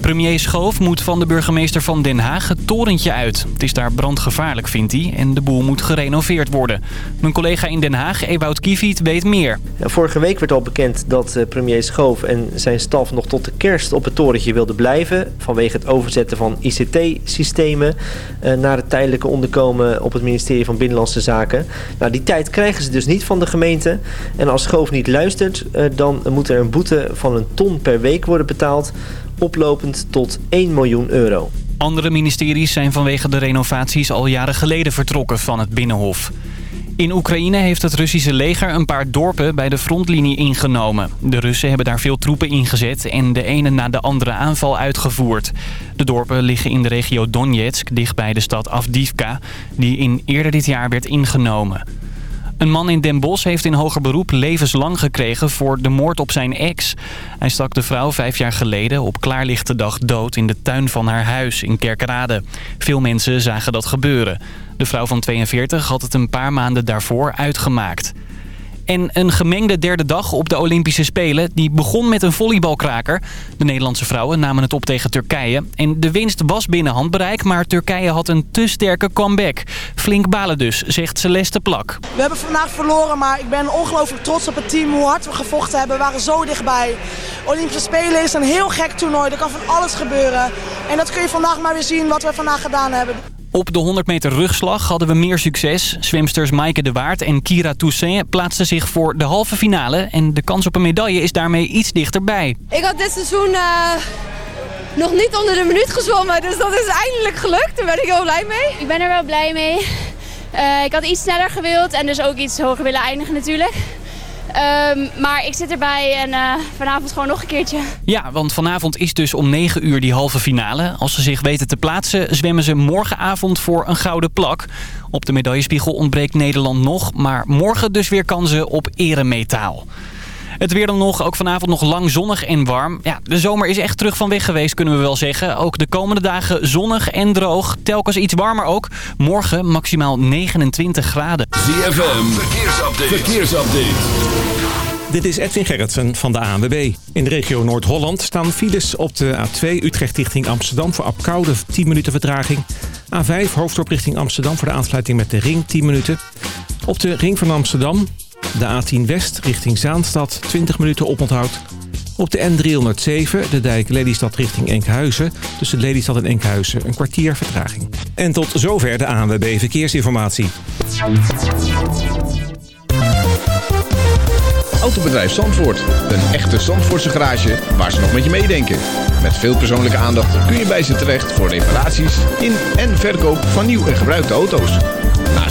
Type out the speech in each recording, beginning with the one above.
Premier Schoof moet van de burgemeester van Den Haag het torentje uit. Het is daar brandgevaarlijk, vindt hij, en de boel moet gerenoveerd worden. Mijn collega in Den Haag, Ewout Kieviet, weet meer. Vorige week werd al bekend dat eh, premier Schoof en zijn staf nog tot de kerst op het torentje wilden blijven. Vanwege het overzetten van ICT-systemen eh, naar het tijdelijke onderkomen op het ministerie van Binnenlandse Zaken. Nou, die tijd krijgen ze dus niet van de gemeente. En als Schoof niet luistert, eh, dan moet er een boete van een ton per week worden betaald oplopend tot 1 miljoen euro. Andere ministeries zijn vanwege de renovaties al jaren geleden vertrokken van het Binnenhof. In Oekraïne heeft het Russische leger een paar dorpen bij de frontlinie ingenomen. De Russen hebben daar veel troepen ingezet en de ene na de andere aanval uitgevoerd. De dorpen liggen in de regio Donetsk, dichtbij de stad Avdivka, die in eerder dit jaar werd ingenomen. Een man in Den Bosch heeft in hoger beroep levenslang gekregen voor de moord op zijn ex. Hij stak de vrouw vijf jaar geleden op klaarlichte dag dood in de tuin van haar huis in Kerkrade. Veel mensen zagen dat gebeuren. De vrouw van 42 had het een paar maanden daarvoor uitgemaakt. En een gemengde derde dag op de Olympische Spelen. Die begon met een volleybalkraker. De Nederlandse vrouwen namen het op tegen Turkije. En de winst was binnen handbereik, maar Turkije had een te sterke comeback. Flink balen dus, zegt Celeste Plak. We hebben vandaag verloren, maar ik ben ongelooflijk trots op het team. Hoe hard we gevochten hebben. We waren zo dichtbij. Olympische Spelen is een heel gek toernooi. Er kan van alles gebeuren. En dat kun je vandaag maar weer zien wat we vandaag gedaan hebben. Op de 100 meter rugslag hadden we meer succes. Zwemsters Maaike de Waard en Kira Toussaint plaatsten zich voor de halve finale. En de kans op een medaille is daarmee iets dichterbij. Ik had dit seizoen uh, nog niet onder de minuut gezwommen. Dus dat is eindelijk gelukt. Daar ben ik heel blij mee. Ik ben er wel blij mee. Uh, ik had iets sneller gewild en dus ook iets hoger willen eindigen natuurlijk. Um, maar ik zit erbij en uh, vanavond gewoon nog een keertje. Ja, want vanavond is dus om 9 uur die halve finale. Als ze zich weten te plaatsen, zwemmen ze morgenavond voor een gouden plak. Op de medaillespiegel ontbreekt Nederland nog, maar morgen dus weer kansen op eremetaal. Het weer dan nog, ook vanavond nog lang zonnig en warm. Ja, de zomer is echt terug van weg geweest, kunnen we wel zeggen. Ook de komende dagen zonnig en droog. Telkens iets warmer ook. Morgen maximaal 29 graden. ZFM, verkeersupdate. verkeersupdate. Dit is Edwin Gerritsen van de ANWB. In de regio Noord-Holland staan files op de A2 Utrecht richting Amsterdam... voor Apkoude 10 minuten vertraging. A5 Hoofddorp richting Amsterdam voor de aansluiting met de ring 10 minuten. Op de ring van Amsterdam de A10 West richting Zaanstad 20 minuten oponthoud. Op de N307, de dijk Lelystad richting Enkhuizen. Tussen Lelystad en Enkhuizen een kwartier vertraging. En tot zover de ANWB Verkeersinformatie. Autobedrijf Zandvoort. Een echte Zandvoortse garage waar ze nog met je meedenken. Met veel persoonlijke aandacht kun je bij ze terecht voor reparaties in en verkoop van nieuw en gebruikte auto's.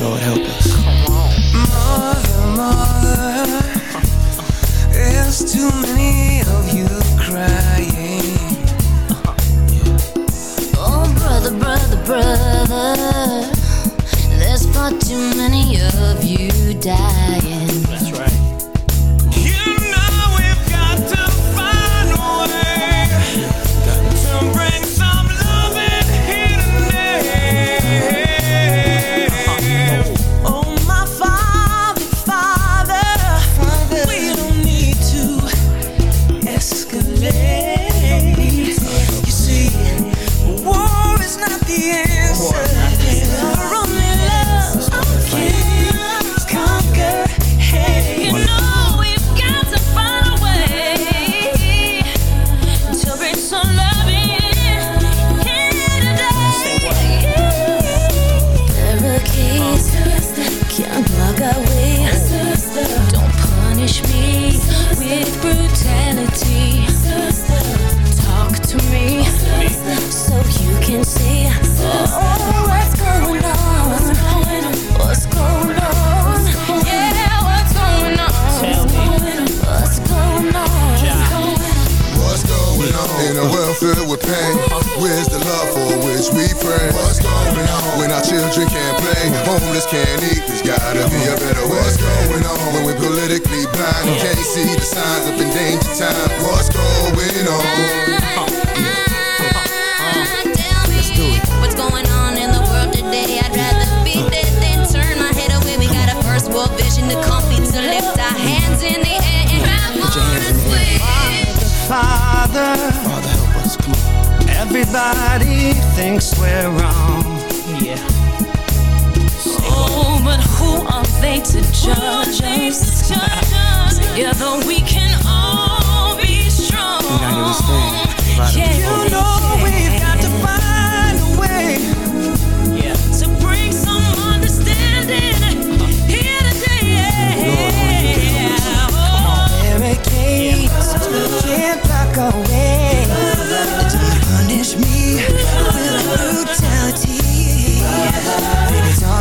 Lord help us. Mother, mother, too many of you crying. Oh, brother, brother, brother. There's far too many of you dying. Father, Father, help us, come on. Everybody thinks we're wrong. Yeah. Oh, but who are they to judge us? Together we can all be strong. We gotta get this thing. Divide Yeah, you know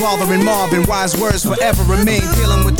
bothering Marvin. Wise words forever remain. Dealing with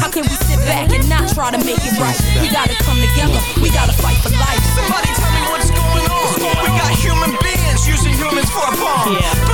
How can we sit back and not try to make it right? We gotta come together. We gotta fight for life. Somebody tell me what's going on We got human beings using humans for a bomb But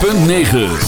106.9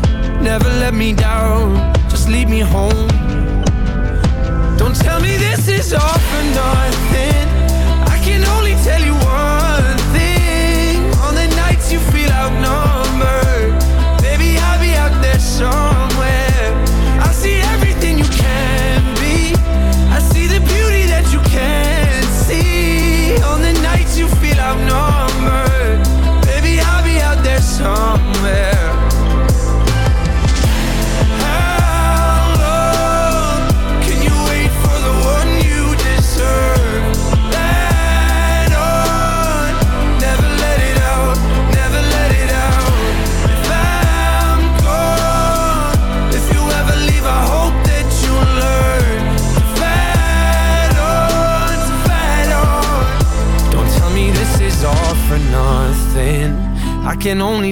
Never let me down, just lead me home. Don't tell me this is all for nothing. I can only tell you one thing. On the nights you feel outnumbered,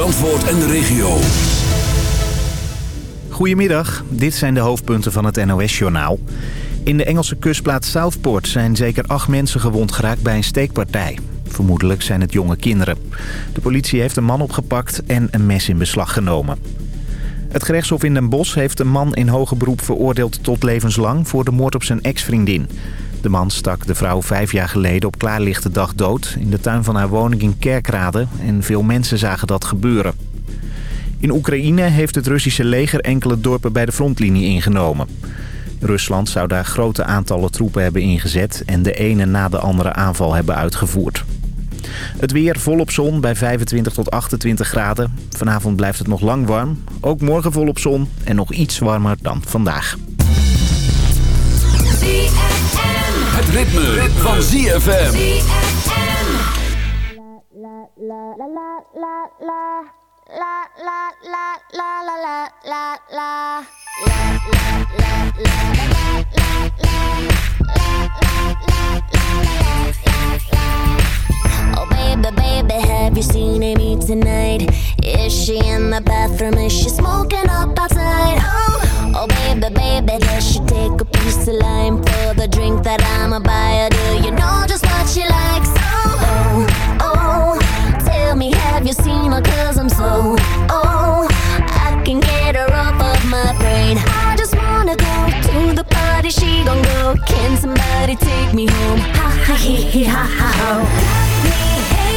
Zandvoort en de regio. Goedemiddag, dit zijn de hoofdpunten van het NOS-journaal. In de Engelse kustplaats Southport zijn zeker acht mensen gewond geraakt bij een steekpartij. Vermoedelijk zijn het jonge kinderen. De politie heeft een man opgepakt en een mes in beslag genomen. Het gerechtshof in Den Bosch heeft een man in hoger beroep veroordeeld tot levenslang... voor de moord op zijn ex-vriendin. De man stak de vrouw vijf jaar geleden op klaarlichte dag dood... in de tuin van haar woning in Kerkrade en veel mensen zagen dat gebeuren. In Oekraïne heeft het Russische leger enkele dorpen bij de frontlinie ingenomen. Rusland zou daar grote aantallen troepen hebben ingezet... en de ene na de andere aanval hebben uitgevoerd. Het weer volop zon bij 25 tot 28 graden. Vanavond blijft het nog lang warm. Ook morgen volop zon en nog iets warmer dan vandaag. Het ritme, van ZFM. Oh Baby, baby, have you seen Amy tonight? Is she in the bathroom? Is she smoking up outside? Oh, oh baby, baby, does she take a piece of lime for the drink that I'ma buy? Do you know just what she likes? Oh, oh, oh, tell me, have you seen her? Cause I'm so, oh, I can get her off of my brain. I just wanna go to the party, she gon' go. Can somebody take me home? Ha ha He he! ha ha.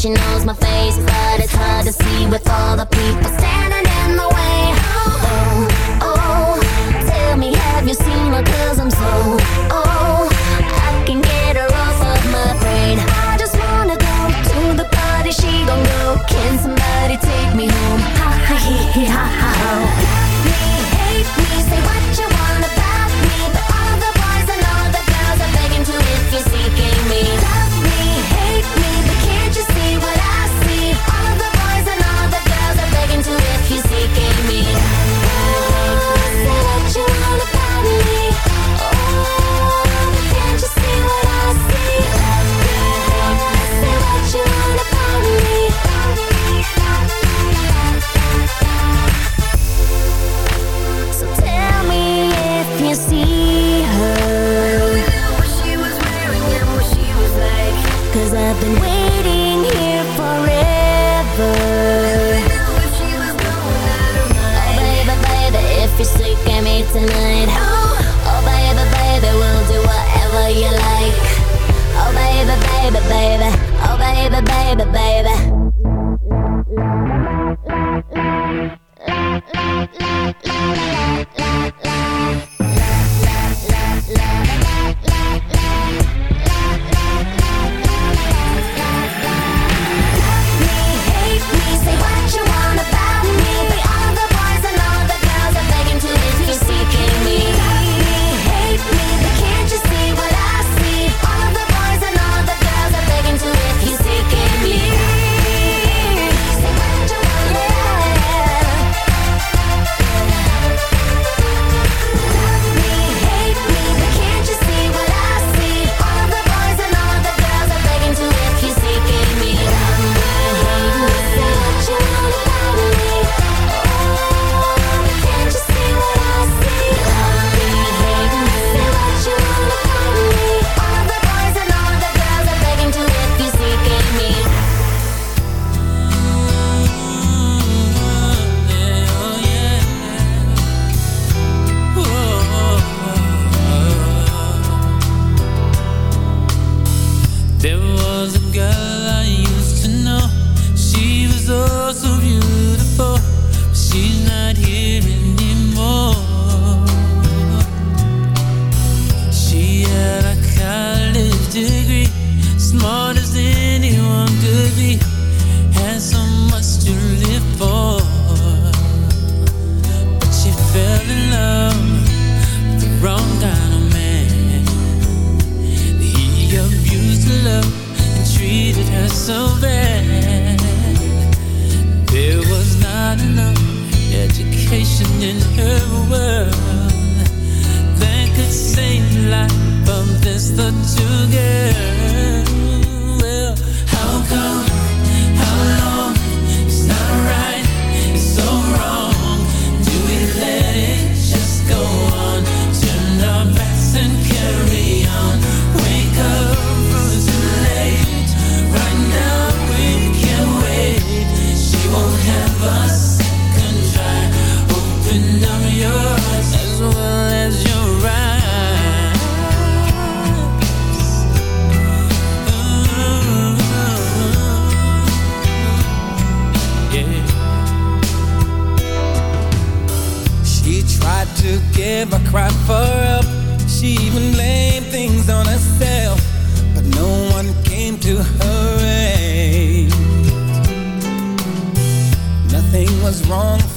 She knows my face, but it's hard to see with all the people standing in the way. Oh, oh, tell me, have you seen her? Cause I'm so, oh.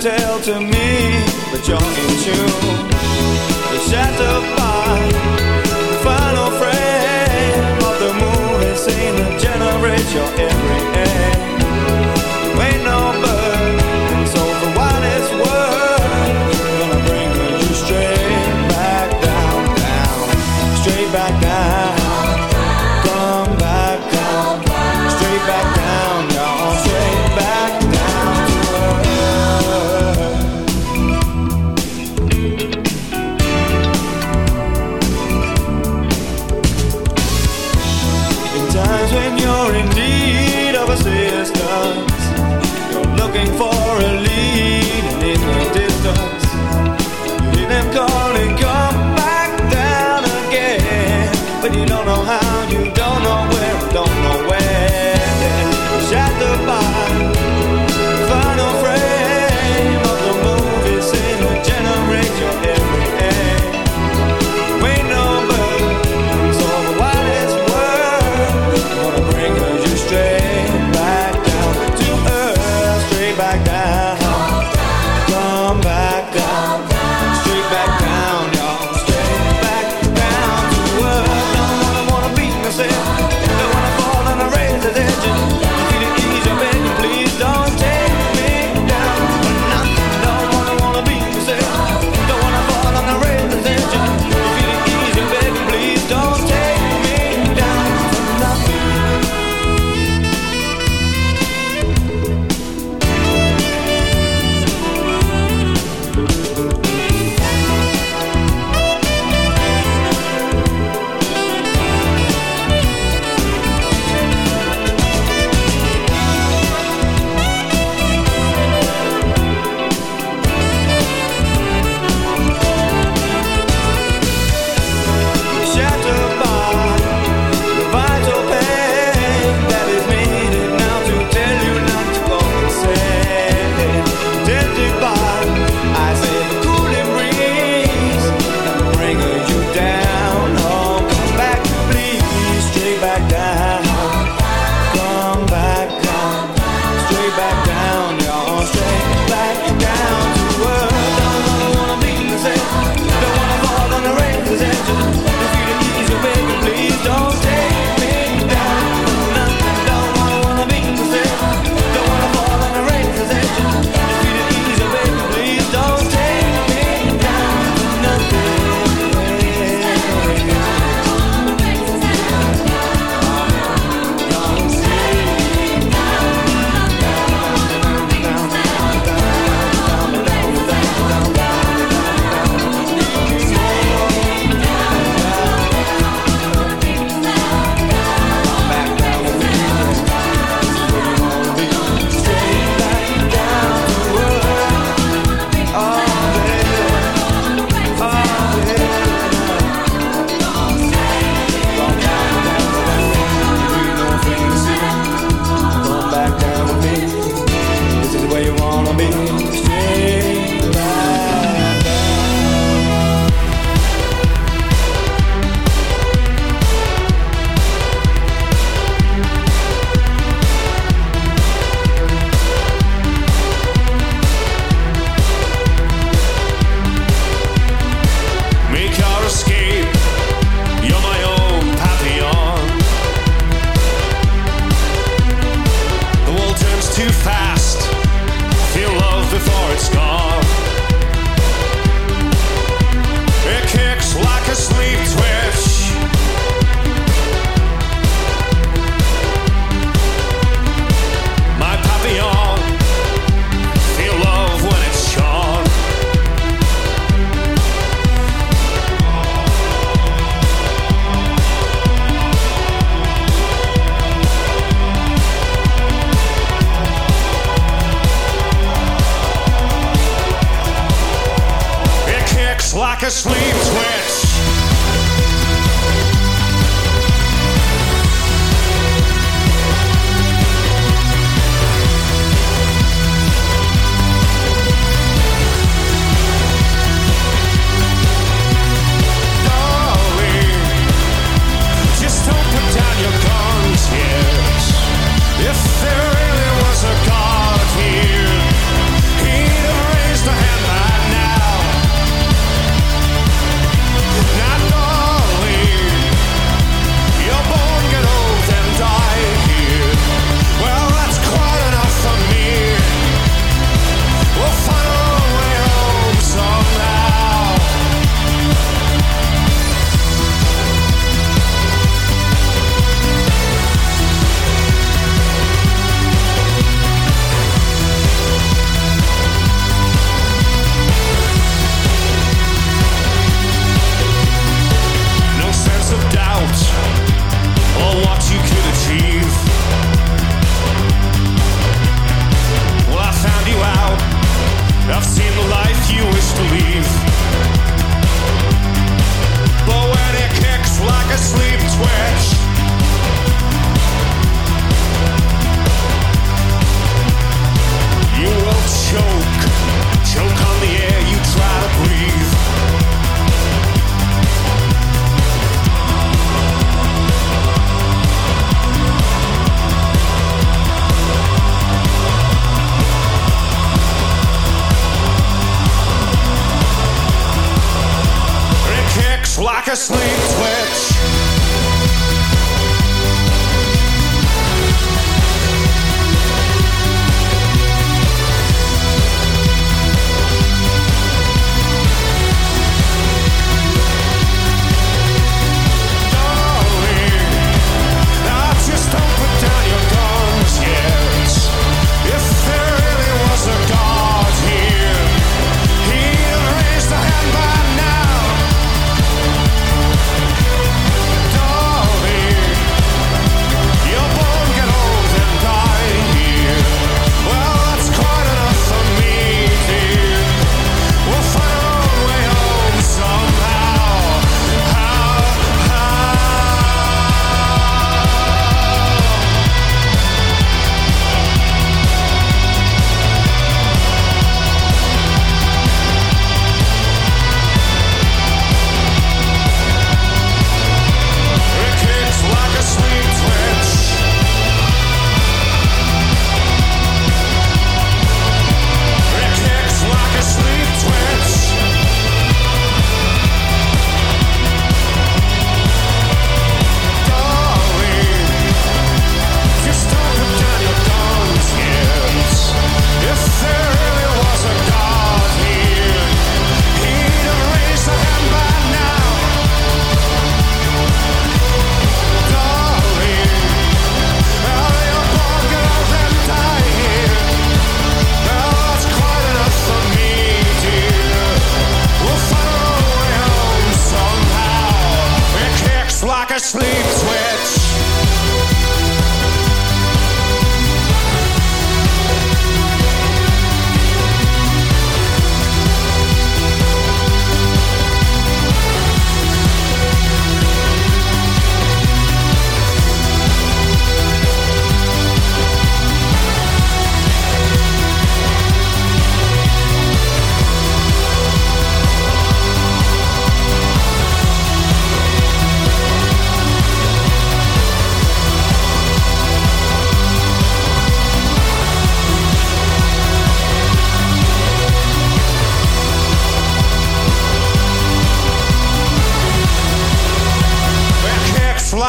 Tell to me, but you're in tune. The shattered by the final frame of the moon has seen your generation